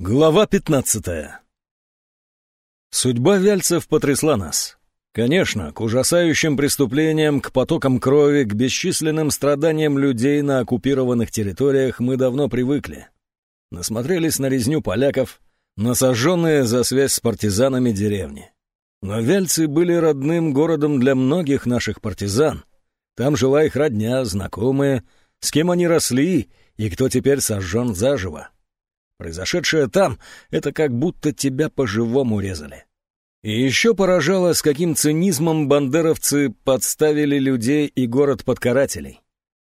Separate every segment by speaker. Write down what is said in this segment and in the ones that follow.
Speaker 1: Глава 15 Судьба вяльцев потрясла нас. Конечно, к ужасающим преступлениям, к потокам крови, к бесчисленным страданиям людей на оккупированных территориях мы давно привыкли. Насмотрелись на резню поляков, на сожженные за связь с партизанами деревни. Но Вяльцы были родным городом для многих наших партизан. Там жила их родня, знакомые, с кем они росли и кто теперь сожжен заживо. Произошедшее там — это как будто тебя по-живому резали. И еще поражало, с каким цинизмом бандеровцы подставили людей и город под карателей.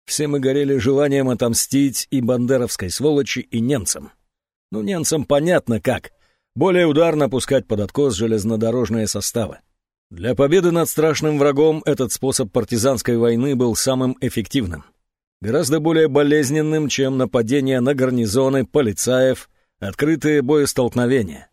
Speaker 1: Все мы горели желанием отомстить и бандеровской сволочи, и немцам. Ну, немцам понятно как. Более ударно пускать под откос железнодорожные составы. Для победы над страшным врагом этот способ партизанской войны был самым эффективным гораздо более болезненным, чем нападения на гарнизоны, полицаев, открытые боестолкновения.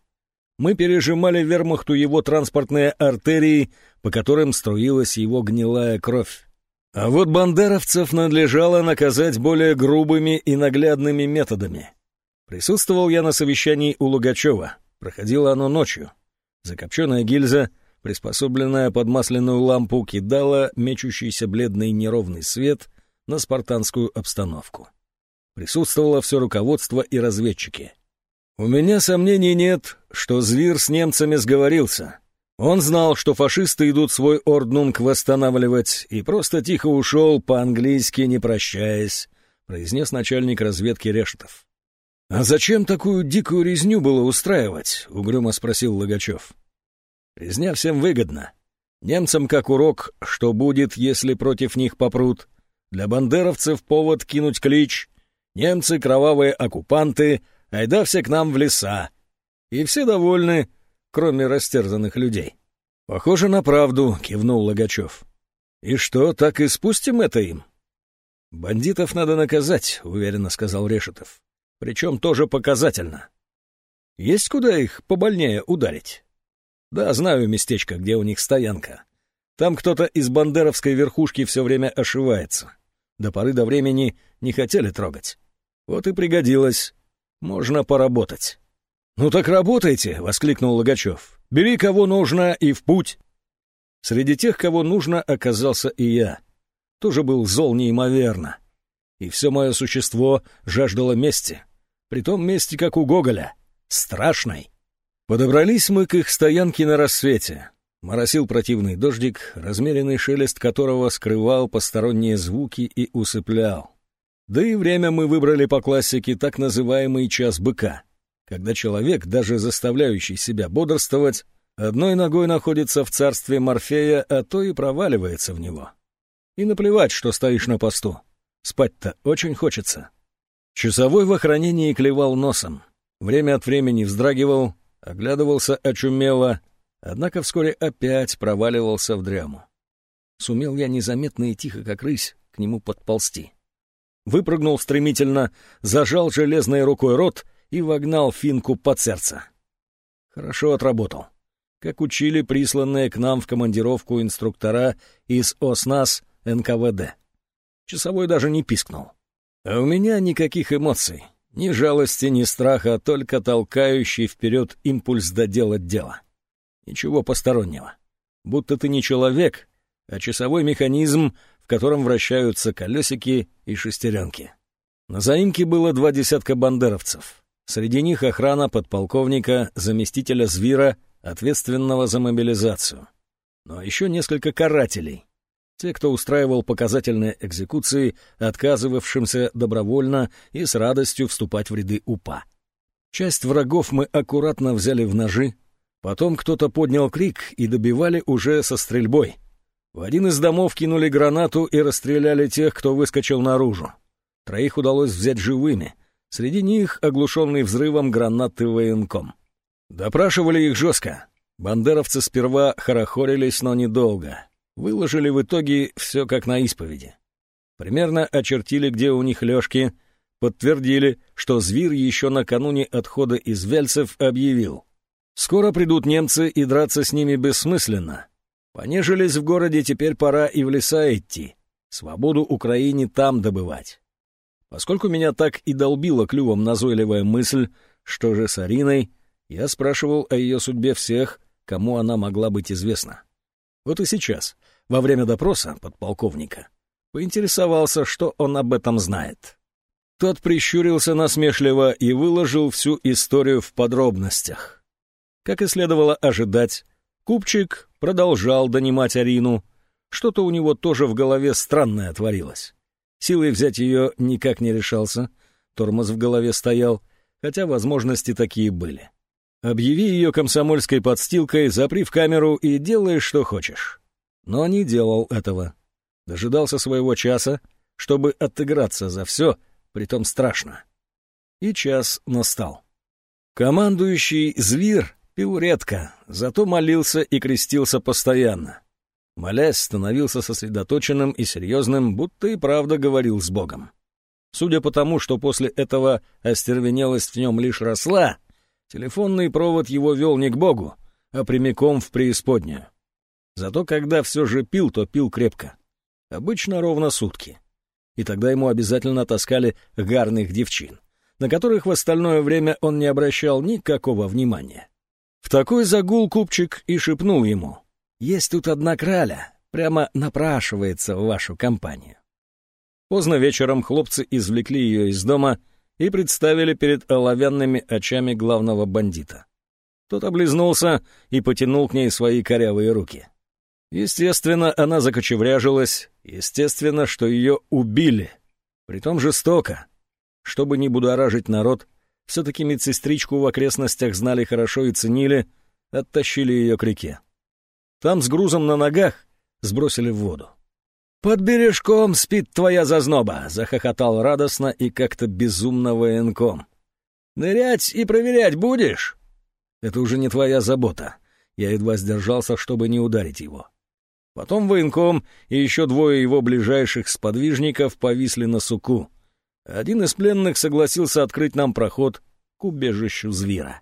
Speaker 1: Мы пережимали вермахту его транспортные артерии, по которым струилась его гнилая кровь. А вот бандеровцев надлежало наказать более грубыми и наглядными методами. Присутствовал я на совещании у Лугачева. Проходило оно ночью. Закопченная гильза, приспособленная под масляную лампу, кидала мечущийся бледный неровный свет — на спартанскую обстановку. Присутствовало все руководство и разведчики. У меня сомнений нет, что Звир с немцами сговорился. Он знал, что фашисты идут свой орднунг восстанавливать, и просто тихо ушел, по-английски не прощаясь, произнес начальник разведки Решетов. «А зачем такую дикую резню было устраивать?» — угрюмо спросил Логачев. «Резня всем выгодна. Немцам как урок, что будет, если против них попрут. Для бандеровцев повод кинуть клич «Немцы — кровавые оккупанты, айда все к нам в леса». И все довольны, кроме растерзанных людей. «Похоже на правду», — кивнул Логачев. «И что, так и спустим это им?» «Бандитов надо наказать», — уверенно сказал Решетов. «Причем тоже показательно. Есть куда их побольнее ударить?» «Да, знаю местечко, где у них стоянка. Там кто-то из бандеровской верхушки все время ошивается до поры до времени не хотели трогать. Вот и пригодилось. Можно поработать. «Ну так работайте!» — воскликнул Логачев. «Бери кого нужно и в путь!» Среди тех, кого нужно, оказался и я. Тоже был зол неимоверно. И все мое существо жаждало мести. Притом мести, как у Гоголя. Страшной. Подобрались мы к их стоянке на рассвете. Моросил противный дождик, размеренный шелест которого скрывал посторонние звуки и усыплял. Да и время мы выбрали по классике так называемый час быка, когда человек, даже заставляющий себя бодрствовать, одной ногой находится в царстве Морфея, а то и проваливается в него. И наплевать, что стоишь на посту. Спать-то очень хочется. Часовой в охранении клевал носом. Время от времени вздрагивал, оглядывался очумело — Однако вскоре опять проваливался в дряму. Сумел я незаметно и тихо, как рысь, к нему подползти. Выпрыгнул стремительно, зажал железной рукой рот и вогнал финку под сердце. Хорошо отработал. Как учили присланные к нам в командировку инструктора из ОСНАС НКВД. Часовой даже не пискнул. А у меня никаких эмоций, ни жалости, ни страха, только толкающий вперед импульс доделать дело. Ничего постороннего. Будто ты не человек, а часовой механизм, в котором вращаются колесики и шестеренки. На заимке было два десятка бандеровцев. Среди них охрана подполковника, заместителя Звира, ответственного за мобилизацию. Но еще несколько карателей. Те, кто устраивал показательные экзекуции, отказывавшимся добровольно и с радостью вступать в ряды УПА. Часть врагов мы аккуратно взяли в ножи, Потом кто-то поднял крик и добивали уже со стрельбой. В один из домов кинули гранату и расстреляли тех, кто выскочил наружу. Троих удалось взять живыми. Среди них оглушенный взрывом гранаты военком. Допрашивали их жестко. Бандеровцы сперва хорохорились, но недолго. Выложили в итоге все как на исповеди. Примерно очертили, где у них лёжки, подтвердили, что зверь еще накануне отхода из Вельцев объявил — Скоро придут немцы, и драться с ними бессмысленно. Понежились в городе, теперь пора и в леса идти. Свободу Украине там добывать. Поскольку меня так и долбила клювом назойливая мысль, Что же с Ариной? Я спрашивал о ее судьбе всех, кому она могла быть известна. Вот и сейчас, во время допроса подполковника, поинтересовался, что он об этом знает. Тот прищурился насмешливо и выложил всю историю в подробностях. Как и следовало ожидать, Купчик продолжал донимать Арину. Что-то у него тоже в голове странное творилось. Силой взять ее никак не решался, тормоз в голове стоял, хотя возможности такие были. Объяви ее комсомольской подстилкой, запри в камеру и делай, что хочешь. Но не делал этого. Дожидался своего часа, чтобы отыграться за все, притом страшно. И час настал. Командующий Зверь пил редко, зато молился и крестился постоянно. Молясь, становился сосредоточенным и серьезным, будто и правда говорил с Богом. Судя по тому, что после этого остервенелость в нем лишь росла, телефонный провод его вел не к Богу, а прямиком в преисподнюю. Зато когда все же пил, то пил крепко. Обычно ровно сутки. И тогда ему обязательно таскали гарных девчин, на которых в остальное время он не обращал никакого внимания. В такой загул купчик и шепнул ему. «Есть тут одна краля, прямо напрашивается в вашу компанию». Поздно вечером хлопцы извлекли ее из дома и представили перед оловянными очами главного бандита. Тот облизнулся и потянул к ней свои корявые руки. Естественно, она закочевряжилась, естественно, что ее убили. Притом жестоко. Чтобы не будоражить народ, все-таки медсестричку в окрестностях знали хорошо и ценили, оттащили ее к реке. Там с грузом на ногах сбросили в воду. «Под бережком спит твоя зазноба!» — захохотал радостно и как-то безумно военком. «Нырять и проверять будешь?» «Это уже не твоя забота». Я едва сдержался, чтобы не ударить его. Потом военком и еще двое его ближайших сподвижников повисли на суку. Один из пленных согласился открыть нам проход к убежищу зверя.